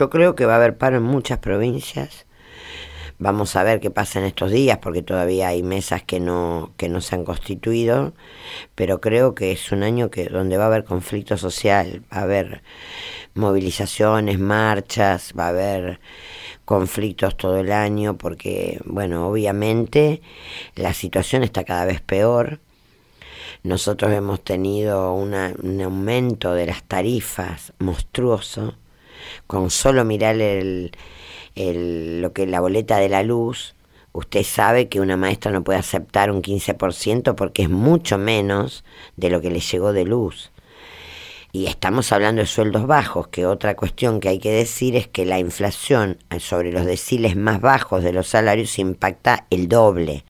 Yo creo que va a haber paro en muchas provincias. Vamos a ver qué pasa en estos días, porque todavía hay mesas que no, que no se han constituido, pero creo que es un año que, donde va a haber conflicto social, va a haber movilizaciones, marchas, va a haber conflictos todo el año, porque, bueno, obviamente la situación está cada vez peor. Nosotros hemos tenido un aumento de las tarifas monstruoso, con solo mirar el lo que la boleta de la luz, usted sabe que una maestra no puede aceptar un 15% porque es mucho menos de lo que le llegó de luz. Y estamos hablando de sueldos bajos, que otra cuestión que hay que decir es que la inflación sobre los deciles más bajos de los salarios impacta el doble.